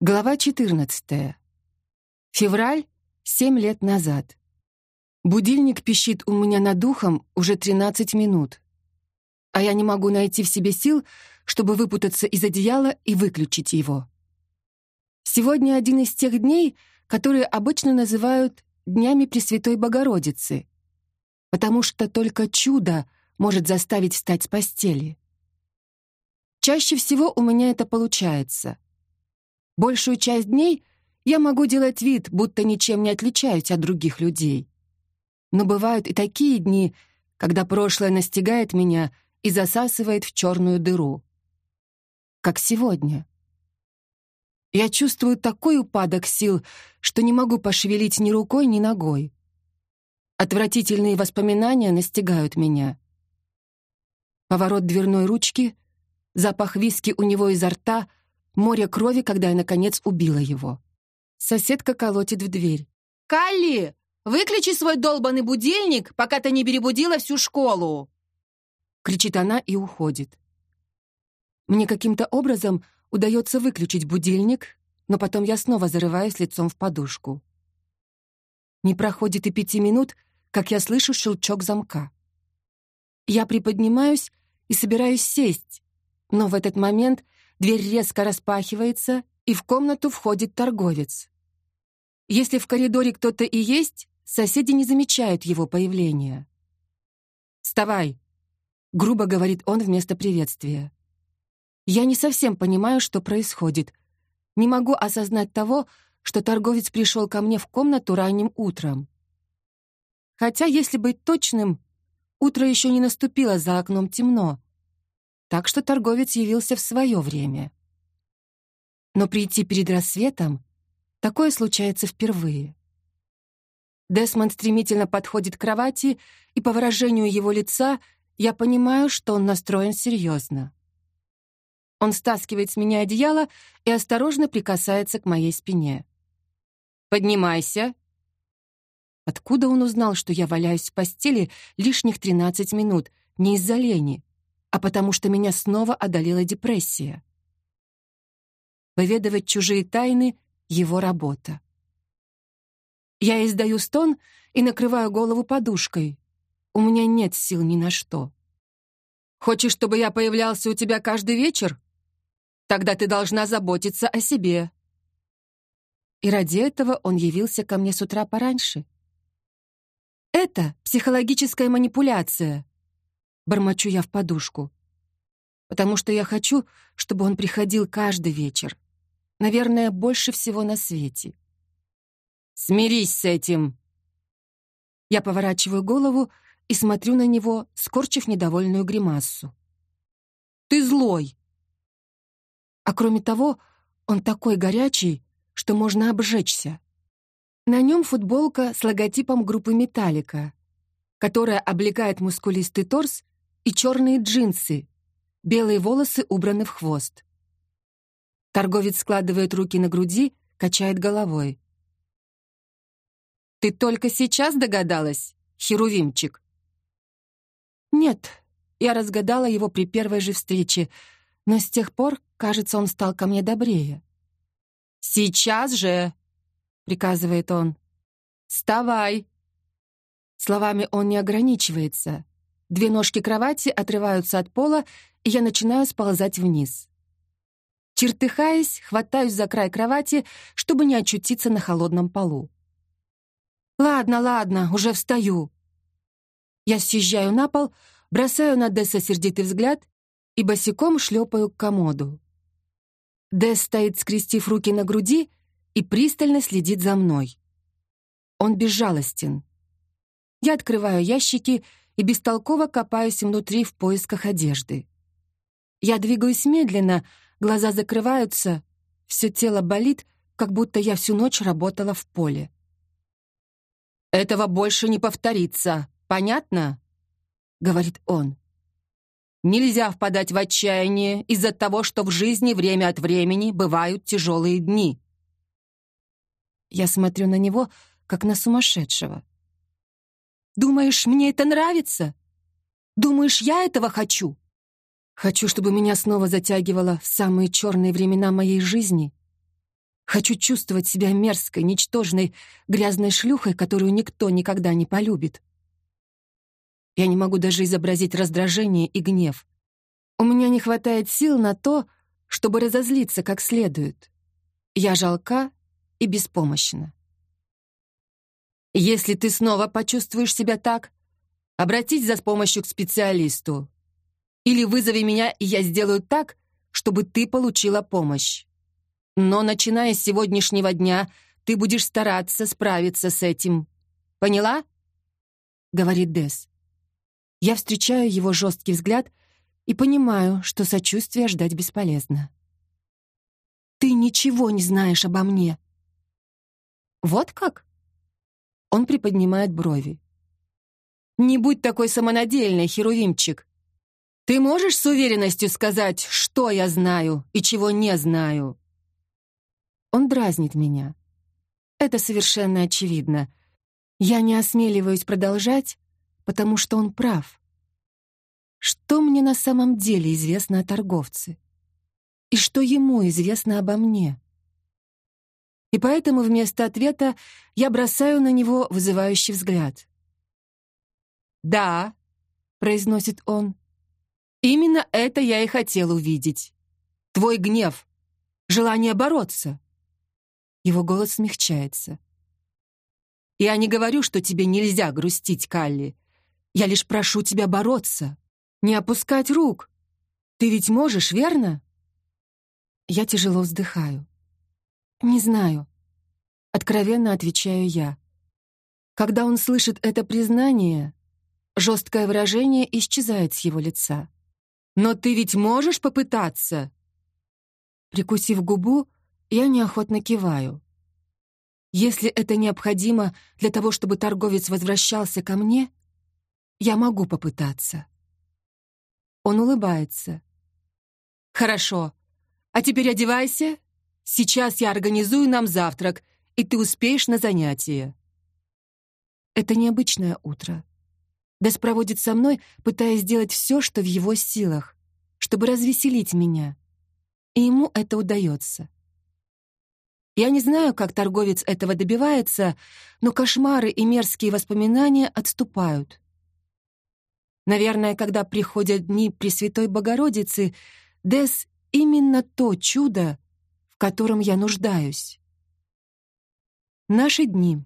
Глава 14. Февраль, семь лет назад. Будильник пищит у меня над духом уже 13 минут. А я не могу найти в себе сил, чтобы выпутаться из одеяла и выключить его. Сегодня один из тех дней, которые обычно называют «днями Пресвятой Богородицы», потому что только чудо может заставить встать с постели. Чаще всего у меня это получается. Большую часть дней я могу делать вид, будто ничем не отличаюсь от других людей. Но бывают и такие дни, когда прошлое настигает меня и засасывает в черную дыру. Как сегодня. Я чувствую такой упадок сил, что не могу пошевелить ни рукой, ни ногой. Отвратительные воспоминания настигают меня. Поворот дверной ручки — Запах виски у него изо рта, море крови, когда я, наконец, убила его. Соседка колотит в дверь. «Калли, выключи свой долбанный будильник, пока ты не перебудила всю школу!» Кричит она и уходит. Мне каким-то образом удается выключить будильник, но потом я снова зарываюсь лицом в подушку. Не проходит и пяти минут, как я слышу щелчок замка. Я приподнимаюсь и собираюсь сесть, но в этот момент дверь резко распахивается, и в комнату входит торговец. Если в коридоре кто-то и есть, соседи не замечают его появления. «Вставай!» — грубо говорит он вместо приветствия. Я не совсем понимаю, что происходит. Не могу осознать того, что торговец пришел ко мне в комнату ранним утром. Хотя, если быть точным, утро еще не наступило, за окном темно так что торговец явился в свое время. Но прийти перед рассветом — такое случается впервые. Десмонд стремительно подходит к кровати, и по выражению его лица я понимаю, что он настроен серьезно. Он стаскивает с меня одеяло и осторожно прикасается к моей спине. «Поднимайся!» Откуда он узнал, что я валяюсь в постели лишних 13 минут, не из-за лени? А потому что меня снова одолела депрессия. Выведывать чужие тайны — его работа. Я издаю стон и накрываю голову подушкой. У меня нет сил ни на что. Хочешь, чтобы я появлялся у тебя каждый вечер? Тогда ты должна заботиться о себе. И ради этого он явился ко мне с утра пораньше. Это психологическая манипуляция, бормочу я в подушку. Потому что я хочу, чтобы он приходил каждый вечер. Наверное, больше всего на свете. «Смирись с этим!» Я поворачиваю голову и смотрю на него, скорчив недовольную гримассу. «Ты злой!» А кроме того, он такой горячий, что можно обжечься. На нем футболка с логотипом группы «Металлика», которая облегает мускулистый торс и черные джинсы, белые волосы убраны в хвост. Торговец складывает руки на груди, качает головой. «Ты только сейчас догадалась, Херувимчик?» «Нет, я разгадала его при первой же встрече, но с тех пор, кажется, он стал ко мне добрее». «Сейчас же!» — приказывает он. «Вставай!» Словами он не ограничивается. Две ножки кровати отрываются от пола, и я начинаю сползать вниз. Чертыхаясь, хватаюсь за край кровати, чтобы не очутиться на холодном полу. «Ладно, ладно, уже встаю». Я съезжаю на пол, бросаю на Десса сердитый взгляд и босиком шлепаю к комоду. Десс стоит, скрестив руки на груди, и пристально следит за мной. Он безжалостен. Я открываю ящики и бестолково копаюсь внутри в поисках одежды. Я двигаюсь медленно, глаза закрываются, все тело болит, как будто я всю ночь работала в поле. «Этого больше не повторится, понятно?» — говорит он. «Нельзя впадать в отчаяние из-за того, что в жизни время от времени бывают тяжелые дни». Я смотрю на него, как на сумасшедшего. Думаешь, мне это нравится? Думаешь, я этого хочу? Хочу, чтобы меня снова затягивало в самые черные времена моей жизни. Хочу чувствовать себя мерзкой, ничтожной, грязной шлюхой, которую никто никогда не полюбит. Я не могу даже изобразить раздражение и гнев. У меня не хватает сил на то, чтобы разозлиться как следует. Я жалка и беспомощна. Если ты снова почувствуешь себя так, обратись за помощью к специалисту. Или вызови меня, и я сделаю так, чтобы ты получила помощь. Но начиная с сегодняшнего дня ты будешь стараться справиться с этим. Поняла? Говорит Дес. Я встречаю его жесткий взгляд и понимаю, что сочувствия ждать бесполезно. Ты ничего не знаешь обо мне. Вот как? Он приподнимает брови. Не будь такой самонадеянной, Херувимчик. Ты можешь с уверенностью сказать, что я знаю и чего не знаю? Он дразнит меня. Это совершенно очевидно. Я не осмеливаюсь продолжать, потому что он прав. Что мне на самом деле известно о торговце? И что ему известно обо мне? И поэтому вместо ответа я бросаю на него вызывающий взгляд. «Да», — произносит он, — «именно это я и хотел увидеть. Твой гнев, желание бороться. Его голос смягчается. «Я не говорю, что тебе нельзя грустить, Калли. Я лишь прошу тебя бороться, не опускать рук. Ты ведь можешь, верно?» Я тяжело вздыхаю. «Не знаю». Откровенно отвечаю я. Когда он слышит это признание, жесткое выражение исчезает с его лица. «Но ты ведь можешь попытаться?» Прикусив губу, я неохотно киваю. Если это необходимо для того, чтобы торговец возвращался ко мне, я могу попытаться. Он улыбается. Хорошо. А теперь одевайся. Сейчас я организую нам завтрак, и ты успеешь на занятие. Это необычное утро. Дес проводит со мной, пытаясь сделать все, что в его силах, чтобы развеселить меня. И ему это удается. Я не знаю, как торговец этого добивается, но кошмары и мерзкие воспоминания отступают. Наверное, когда приходят дни Пресвятой Богородицы, Дес — именно то чудо, в котором я нуждаюсь. Наши дни.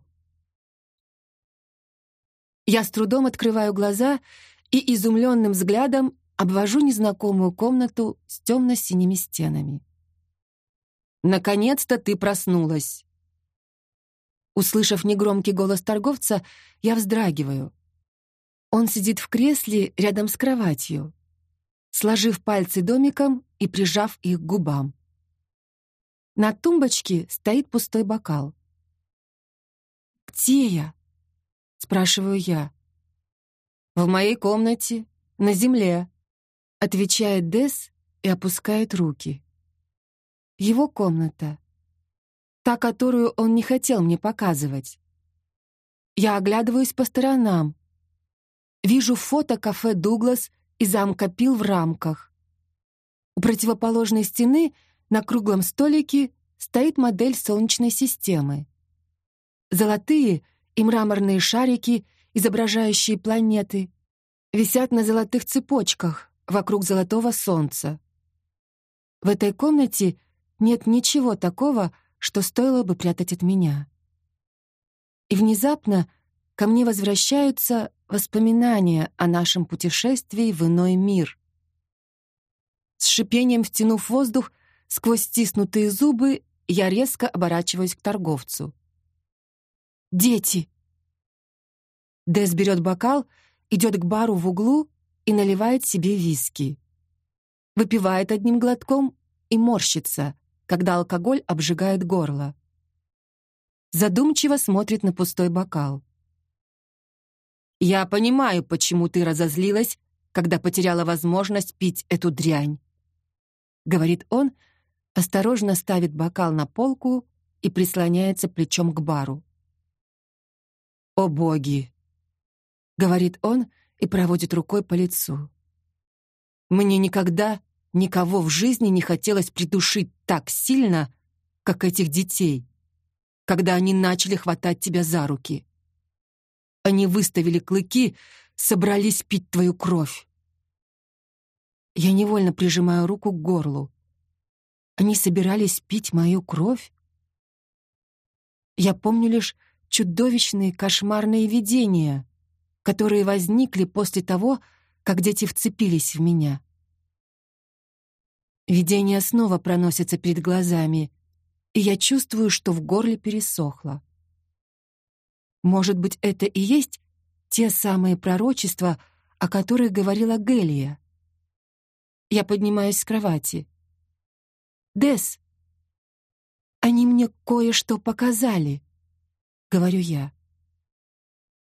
Я с трудом открываю глаза и изумленным взглядом обвожу незнакомую комнату с темно-синими стенами. Наконец-то ты проснулась!» Услышав негромкий голос торговца, я вздрагиваю. Он сидит в кресле рядом с кроватью, сложив пальцы домиком и прижав их к губам. На тумбочке стоит пустой бокал. «Где я?» — спрашиваю я. «В моей комнате, на земле», — отвечает Дес и опускает руки. Его комната. Та, которую он не хотел мне показывать. Я оглядываюсь по сторонам. Вижу фото кафе «Дуглас» и замка Пил в рамках. У противоположной стены на круглом столике стоит модель Солнечной системы. Золотые и мраморные шарики, изображающие планеты, висят на золотых цепочках вокруг золотого солнца. В этой комнате нет ничего такого, что стоило бы прятать от меня. И внезапно ко мне возвращаются воспоминания о нашем путешествии в иной мир. С шипением втянув воздух, сквозь стиснутые зубы, я резко оборачиваюсь к торговцу. «Дети!» Дэс берет бокал, идет к бару в углу и наливает себе виски. Выпивает одним глотком и морщится, когда алкоголь обжигает горло. Задумчиво смотрит на пустой бокал. «Я понимаю, почему ты разозлилась, когда потеряла возможность пить эту дрянь», — говорит он, осторожно ставит бокал на полку и прислоняется плечом к бару. «О боги!» — говорит он и проводит рукой по лицу. «Мне никогда никого в жизни не хотелось придушить так сильно, как этих детей, когда они начали хватать тебя за руки. Они выставили клыки, собрались пить твою кровь. Я невольно прижимаю руку к горлу. Они собирались пить мою кровь? Я помню лишь чудовищные кошмарные видения, которые возникли после того, как дети вцепились в меня. Видение снова проносится перед глазами, и я чувствую, что в горле пересохло. Может быть, это и есть те самые пророчества, о которых говорила Гелия. Я поднимаюсь с кровати. «Дес, они мне кое-что показали», — говорю я.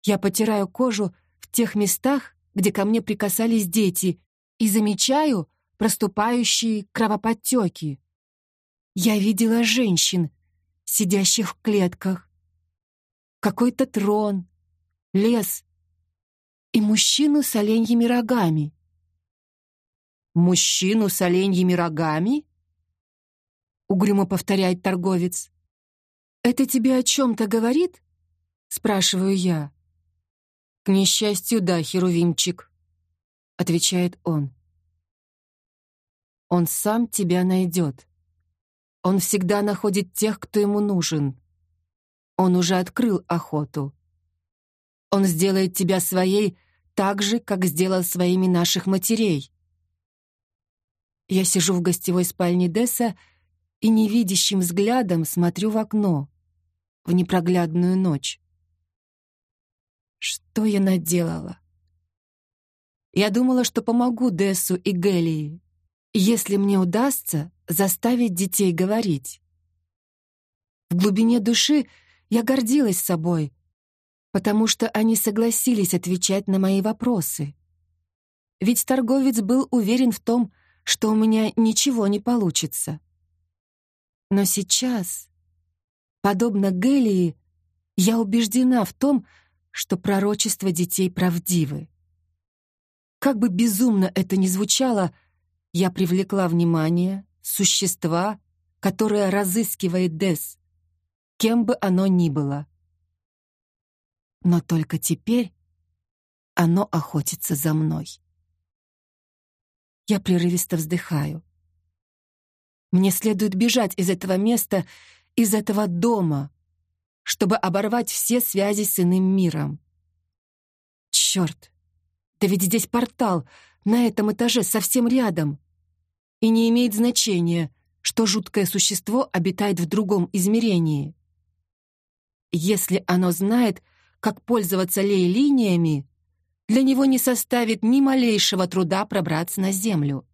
Я потираю кожу в тех местах, где ко мне прикасались дети, и замечаю проступающие кровоподтеки. Я видела женщин, сидящих в клетках, какой-то трон, лес и мужчину с оленьими рогами. «Мужчину с оленьими рогами?» — угрюмо повторяет торговец. «Это тебе о чем-то говорит?» — спрашиваю я. «К несчастью, да, Херувимчик», — отвечает он. «Он сам тебя найдет. Он всегда находит тех, кто ему нужен. Он уже открыл охоту. Он сделает тебя своей так же, как сделал своими наших матерей. Я сижу в гостевой спальне Десса и невидящим взглядом смотрю в окно, в непроглядную ночь. Что я наделала? Я думала, что помогу Дессу и Гелии, если мне удастся заставить детей говорить. В глубине души я гордилась собой, потому что они согласились отвечать на мои вопросы. Ведь торговец был уверен в том, что у меня ничего не получится. Но сейчас, подобно Гелии, я убеждена в том, что пророчества детей правдивы. Как бы безумно это ни звучало, я привлекла внимание существа, которое разыскивает Дес, кем бы оно ни было. Но только теперь оно охотится за мной. Я прерывисто вздыхаю. Мне следует бежать из этого места, из этого дома, чтобы оборвать все связи с иным миром. Черт! Да ведь здесь портал, на этом этаже, совсем рядом. И не имеет значения, что жуткое существо обитает в другом измерении. Если оно знает, как пользоваться лей-линиями, для него не составит ни малейшего труда пробраться на землю.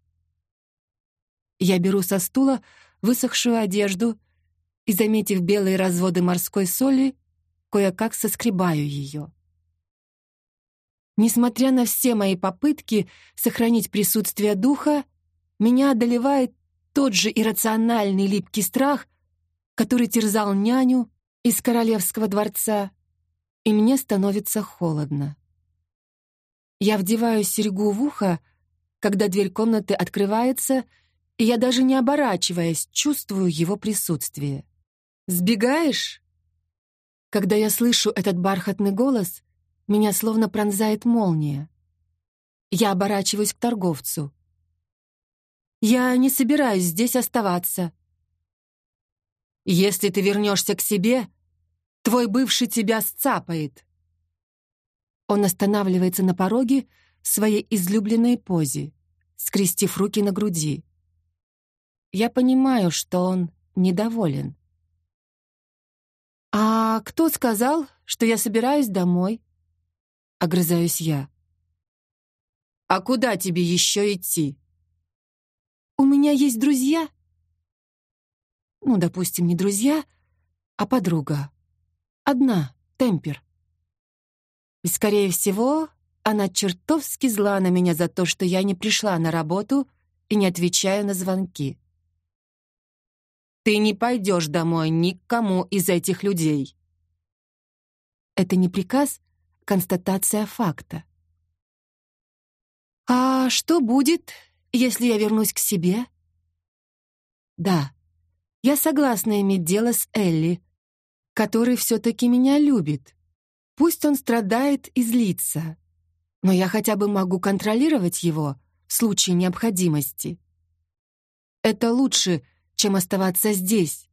Я беру со стула высохшую одежду и, заметив белые разводы морской соли, кое-как соскребаю ее. Несмотря на все мои попытки сохранить присутствие духа, меня одолевает тот же иррациональный липкий страх, который терзал няню из королевского дворца, и мне становится холодно. Я вдеваю серьгу в ухо, когда дверь комнаты открывается, и я даже не оборачиваясь, чувствую его присутствие. «Сбегаешь?» Когда я слышу этот бархатный голос, меня словно пронзает молния. Я оборачиваюсь к торговцу. «Я не собираюсь здесь оставаться», если ты вернешься к себе, твой бывший тебя сцапает. Он останавливается на пороге в своей излюбленной позе, скрестив руки на груди. Я понимаю, что он недоволен. «А кто сказал, что я собираюсь домой?» — огрызаюсь я. «А куда тебе еще идти?» «У меня есть друзья», ну, допустим, не друзья, а подруга. Одна, Темпер. И, скорее всего, она чертовски зла на меня за то, что я не пришла на работу и не отвечаю на звонки. Ты не пойдешь домой никому из этих людей. Это не приказ, констатация факта. А что будет, если я вернусь к себе? Да, Я согласна иметь дело с Элли, который все-таки меня любит. Пусть он страдает и злится, но я хотя бы могу контролировать его в случае необходимости. Это лучше, чем оставаться здесь,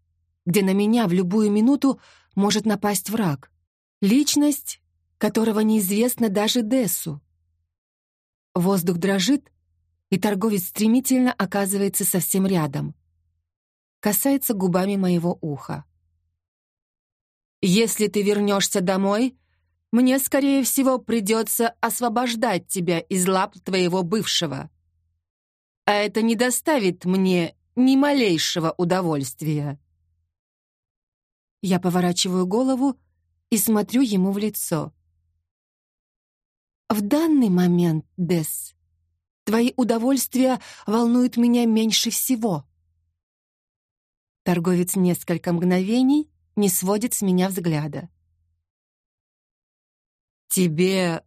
где на меня в любую минуту может напасть враг. Личность, которого неизвестна даже Дессу. Воздух дрожит, и торговец стремительно оказывается совсем рядом. Касается губами моего уха. «Если ты вернешься домой, мне, скорее всего, придется освобождать тебя из лап твоего бывшего. А это не доставит мне ни малейшего удовольствия». Я поворачиваю голову и смотрю ему в лицо. «В данный момент, Десс, твои удовольствия волнуют меня меньше всего». Торговец несколько мгновений не сводит с меня взгляда. «Тебе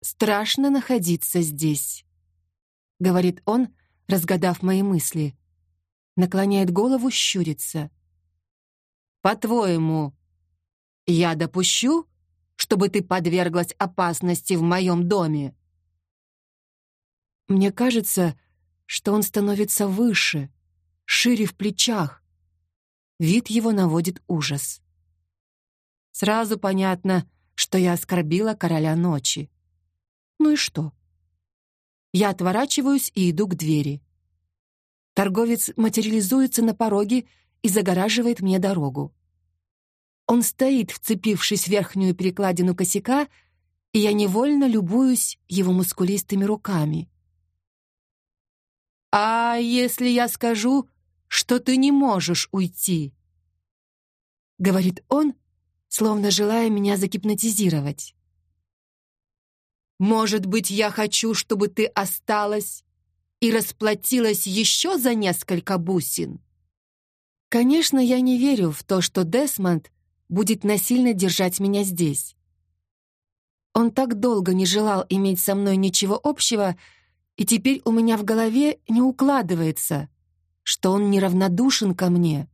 страшно находиться здесь», — говорит он, разгадав мои мысли. Наклоняет голову, щурится. «По-твоему, я допущу, чтобы ты подверглась опасности в моем доме?» Мне кажется, что он становится выше, шире в плечах. Вид его наводит ужас. Сразу понятно, что я оскорбила короля ночи. Ну и что? Я отворачиваюсь и иду к двери. Торговец материализуется на пороге и загораживает мне дорогу. Он стоит, вцепившись в верхнюю перекладину косяка, и я невольно любуюсь его мускулистыми руками. «А если я скажу, что ты не можешь уйти?» — говорит он, словно желая меня загипнотизировать. «Может быть, я хочу, чтобы ты осталась и расплатилась еще за несколько бусин?» Конечно, я не верю в то, что Десмонд будет насильно держать меня здесь. Он так долго не желал иметь со мной ничего общего, и теперь у меня в голове не укладывается, что он неравнодушен ко мне,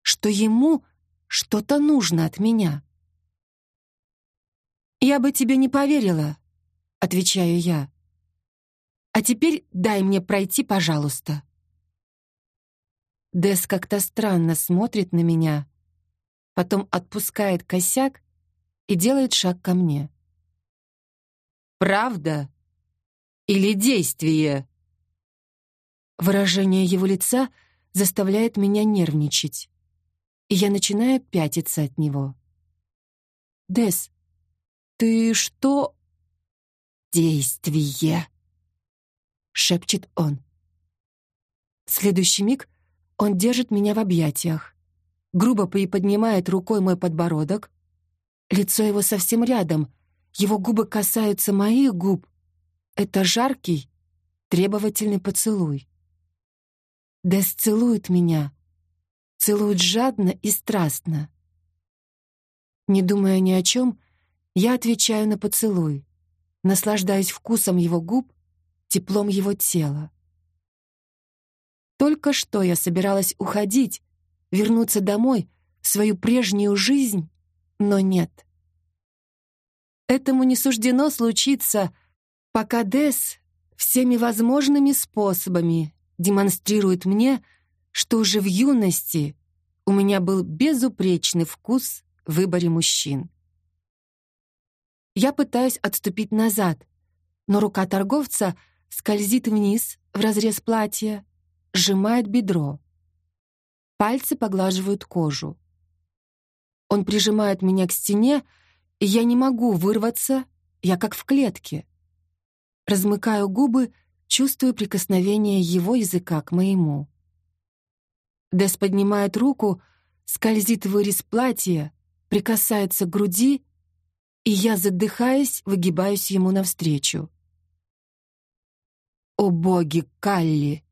что ему что-то нужно от меня. «Я бы тебе не поверила», — отвечаю я. «А теперь дай мне пройти, пожалуйста». Дес как-то странно смотрит на меня, потом отпускает косяк и делает шаг ко мне. «Правда или действие?» Выражение его лица заставляет меня нервничать и я начинаю пятиться от него. «Дес, ты что...» «Действие!» — шепчет он. В следующий миг он держит меня в объятиях, грубо приподнимает рукой мой подбородок. Лицо его совсем рядом, его губы касаются моих губ. Это жаркий, требовательный поцелуй. Дес целует меня, целует жадно и страстно. Не думая ни о чем, я отвечаю на поцелуй, наслаждаясь вкусом его губ, теплом его тела. Только что я собиралась уходить, вернуться домой, в свою прежнюю жизнь, но нет. Этому не суждено случиться, пока Дес всеми возможными способами демонстрирует мне, что уже в юности у меня был безупречный вкус в выборе мужчин. Я пытаюсь отступить назад, но рука торговца скользит вниз в разрез платья, сжимает бедро. Пальцы поглаживают кожу. Он прижимает меня к стене, и я не могу вырваться, я как в клетке. Размыкаю губы, чувствую прикосновение его языка к моему. Дес поднимает руку, скользит вырез платья, прикасается к груди, и я, задыхаясь, выгибаюсь ему навстречу. «О боги, Калли!»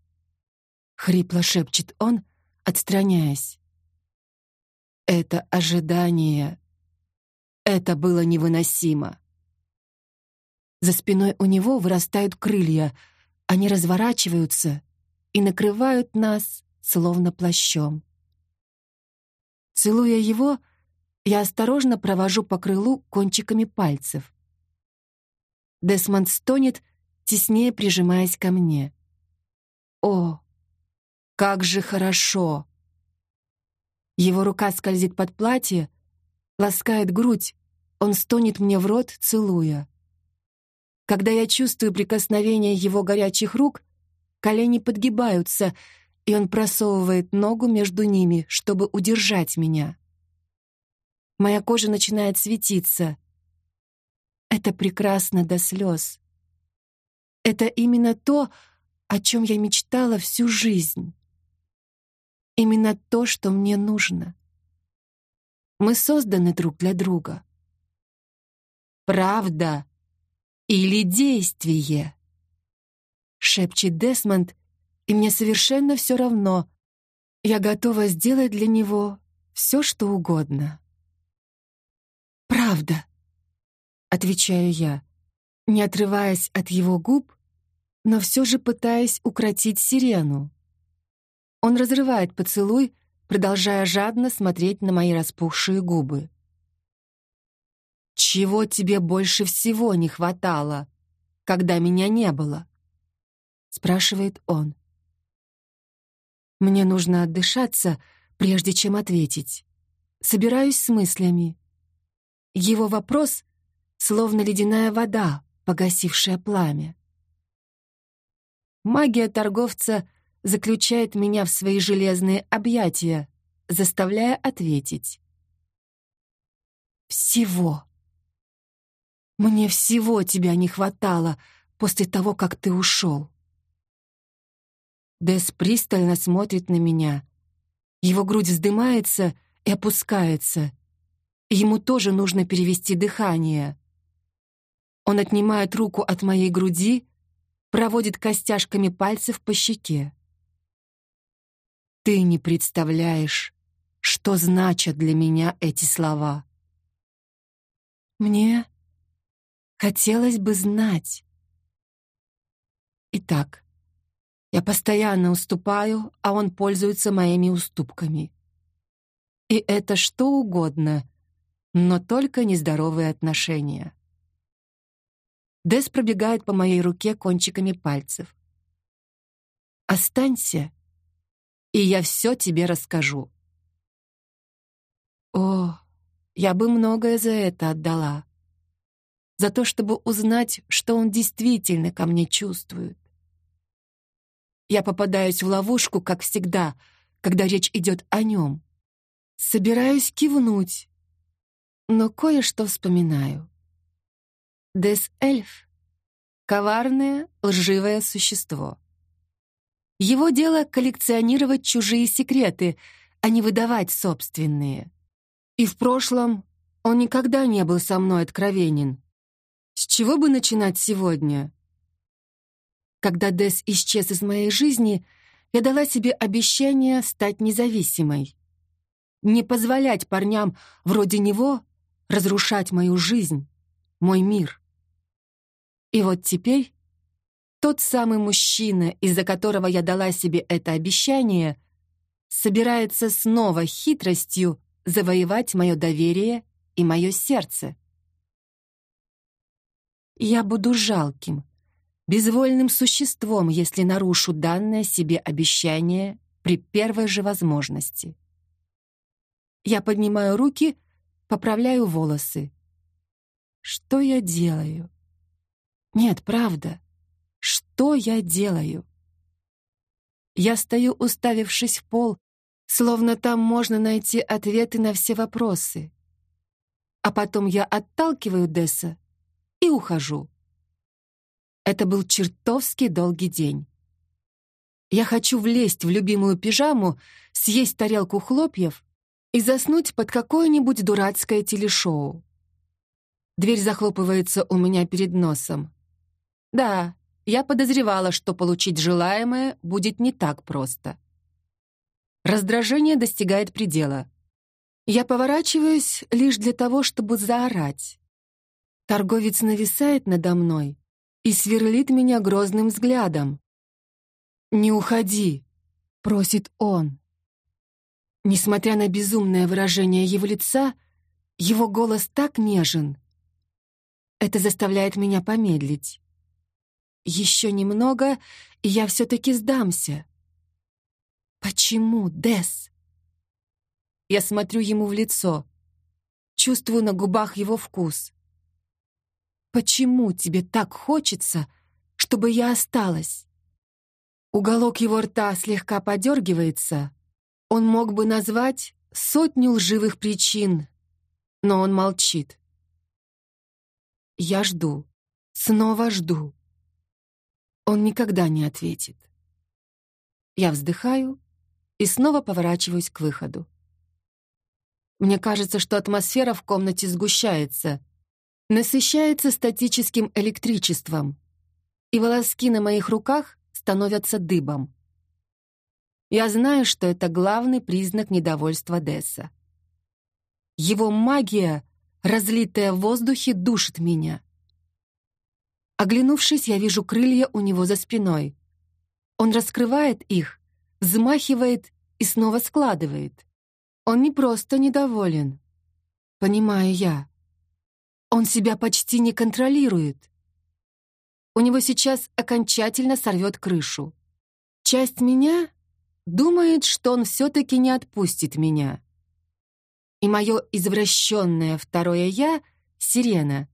— хрипло шепчет он, отстраняясь. «Это ожидание. Это было невыносимо». За спиной у него вырастают крылья, они разворачиваются и накрывают нас словно плащом. Целуя его, я осторожно провожу по крылу кончиками пальцев. Десмонд стонет, теснее прижимаясь ко мне. О, как же хорошо! Его рука скользит под платье, ласкает грудь, он стонет мне в рот, целуя. Когда я чувствую прикосновение его горячих рук, колени подгибаются, и он просовывает ногу между ними, чтобы удержать меня. Моя кожа начинает светиться. Это прекрасно до слез. Это именно то, о чем я мечтала всю жизнь. Именно то, что мне нужно. Мы созданы друг для друга. Правда или действие? Шепчет Десмонд, и мне совершенно все равно. Я готова сделать для него все, что угодно. «Правда», — отвечаю я, не отрываясь от его губ, но все же пытаясь укротить сирену. Он разрывает поцелуй, продолжая жадно смотреть на мои распухшие губы. «Чего тебе больше всего не хватало, когда меня не было?» — спрашивает он. Мне нужно отдышаться, прежде чем ответить. Собираюсь с мыслями. Его вопрос — словно ледяная вода, погасившая пламя. Магия торговца — заключает меня в свои железные объятия, заставляя ответить. «Всего. Мне всего тебя не хватало после того, как ты ушел». Дес пристально смотрит на меня. Его грудь вздымается и опускается. Ему тоже нужно перевести дыхание. Он отнимает руку от моей груди, проводит костяшками пальцев по щеке. Ты не представляешь, что значат для меня эти слова. Мне хотелось бы знать. Итак, я постоянно уступаю, а он пользуется моими уступками. И это что угодно, но только нездоровые отношения. Дес пробегает по моей руке кончиками пальцев. «Останься и я все тебе расскажу». О, я бы многое за это отдала. За то, чтобы узнать, что он действительно ко мне чувствует. Я попадаюсь в ловушку, как всегда, когда речь идет о нем. Собираюсь кивнуть, но кое-что вспоминаю. Дес-эльф — коварное, лживое существо. Его дело коллекционировать чужие секреты, а не выдавать собственные. И в прошлом он никогда не был со мной откровенен. С чего бы начинать сегодня? Когда Дес исчез из моей жизни, я дала себе обещание стать независимой. Не позволять парням вроде него разрушать мою жизнь, мой мир. И вот теперь тот самый мужчина, из-за которого я дала себе это обещание, собирается снова хитростью завоевать мое доверие и мое сердце. Я буду жалким, безвольным существом, если нарушу данное себе обещание при первой же возможности. Я поднимаю руки, поправляю волосы. Что я делаю? Нет, правда. Что я делаю? Я стою, уставившись в пол, словно там можно найти ответы на все вопросы. А потом я отталкиваю Десса и ухожу. Это был чертовски долгий день. Я хочу влезть в любимую пижаму, съесть тарелку хлопьев и заснуть под какое-нибудь дурацкое телешоу. Дверь захлопывается у меня перед носом. Да, я подозревала, что получить желаемое будет не так просто. Раздражение достигает предела. Я поворачиваюсь лишь для того, чтобы заорать. Торговец нависает надо мной и сверлит меня грозным взглядом. «Не уходи! — просит он. Несмотря на безумное выражение его лица, его голос так нежен. Это заставляет меня помедлить. Еще немного, и я все-таки сдамся. Почему, Дес? Я смотрю ему в лицо, чувствую на губах его вкус. Почему тебе так хочется, чтобы я осталась? Уголок его рта слегка подергивается. Он мог бы назвать сотню лживых причин, но он молчит. Я жду, снова жду. Он никогда не ответит. Я вздыхаю и снова поворачиваюсь к выходу. Мне кажется, что атмосфера в комнате сгущается, насыщается статическим электричеством, и волоски на моих руках становятся дыбом. Я знаю, что это главный признак недовольства Десса. Его магия, разлитая в воздухе, душит меня. Оглянувшись, я вижу крылья у него за спиной. Он раскрывает их, взмахивает и снова складывает. Он не просто недоволен. Понимаю я. Он себя почти не контролирует. У него сейчас окончательно сорвет крышу. Часть меня думает, что он все-таки не отпустит меня. И мое извращенное второе «я» — сирена,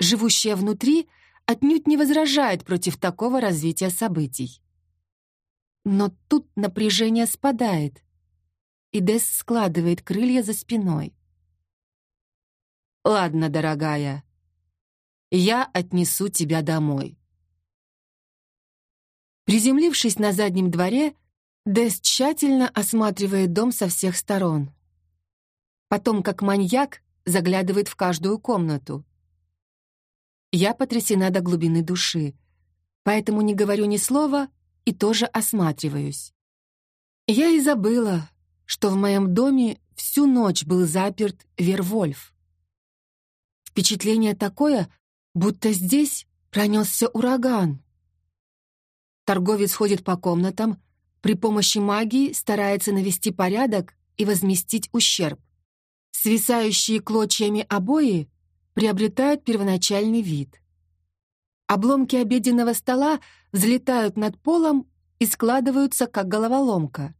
живущая внутри, отнюдь не возражает против такого развития событий. Но тут напряжение спадает, и Дес складывает крылья за спиной. «Ладно, дорогая, я отнесу тебя домой». Приземлившись на заднем дворе, Дес тщательно осматривает дом со всех сторон. Потом, как маньяк, заглядывает в каждую комнату. Я потрясена до глубины души, поэтому не говорю ни слова и тоже осматриваюсь. Я и забыла, что в моем доме всю ночь был заперт Вервольф. Впечатление такое, будто здесь пронесся ураган. Торговец ходит по комнатам, при помощи магии старается навести порядок и возместить ущерб. Свисающие клочьями обои приобретают первоначальный вид. Обломки обеденного стола взлетают над полом и складываются, как головоломка.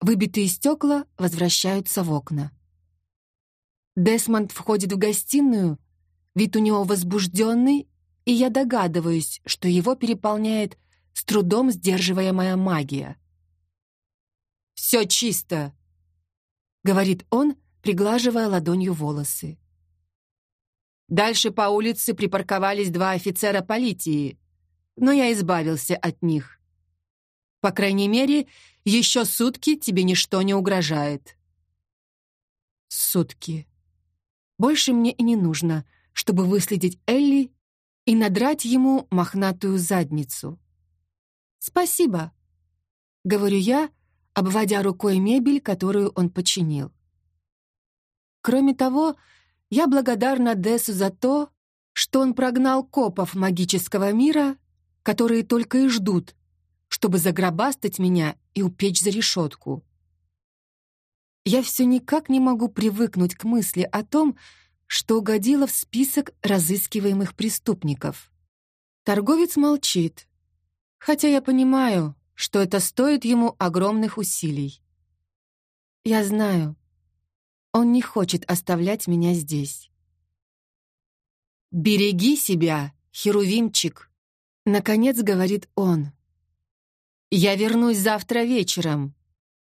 Выбитые стекла возвращаются в окна. Десмонд входит в гостиную, вид у него возбужденный, и я догадываюсь, что его переполняет с трудом сдерживаемая магия. «Все чисто», — говорит он, приглаживая ладонью волосы. Дальше по улице припарковались два офицера полиции, но я избавился от них. По крайней мере, еще сутки тебе ничто не угрожает. Сутки. Больше мне и не нужно, чтобы выследить Элли и надрать ему мохнатую задницу. «Спасибо», — говорю я, обводя рукой мебель, которую он починил. Кроме того, я благодарна Десу за то, что он прогнал копов магического мира, которые только и ждут, чтобы загробастать меня и упечь за решетку. Я все никак не могу привыкнуть к мысли о том, что угодила в список разыскиваемых преступников. Торговец молчит, хотя я понимаю, что это стоит ему огромных усилий. Я знаю, он не хочет оставлять меня здесь. «Береги себя, Херувимчик», — наконец говорит он. «Я вернусь завтра вечером».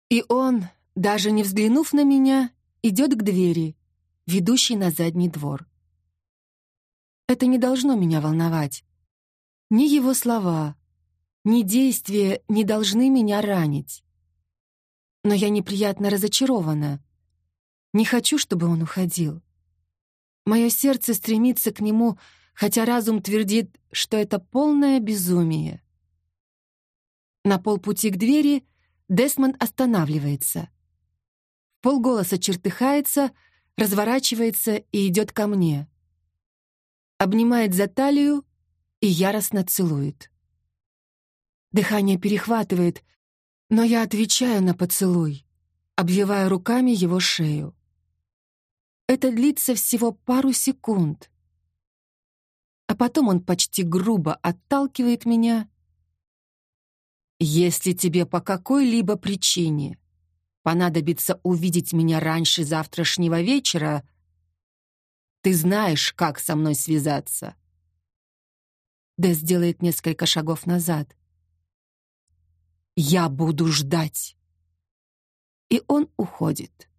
И он, даже не взглянув на меня, идет к двери, ведущей на задний двор. Это не должно меня волновать. Ни его слова, ни действия не должны меня ранить. Но я неприятно разочарована. Не хочу, чтобы он уходил. Мое сердце стремится к нему, хотя разум твердит, что это полное безумие. На полпути к двери Десмонд останавливается. Полголоса чертыхается, разворачивается и идет ко мне. Обнимает за талию и яростно целует. Дыхание перехватывает, Но я отвечаю на поцелуй, обвивая руками его шею. Это длится всего пару секунд. А потом он почти грубо отталкивает меня. «Если тебе по какой-либо причине понадобится увидеть меня раньше завтрашнего вечера, ты знаешь, как со мной связаться». Дэс делает несколько шагов назад. «Я буду ждать». И он уходит.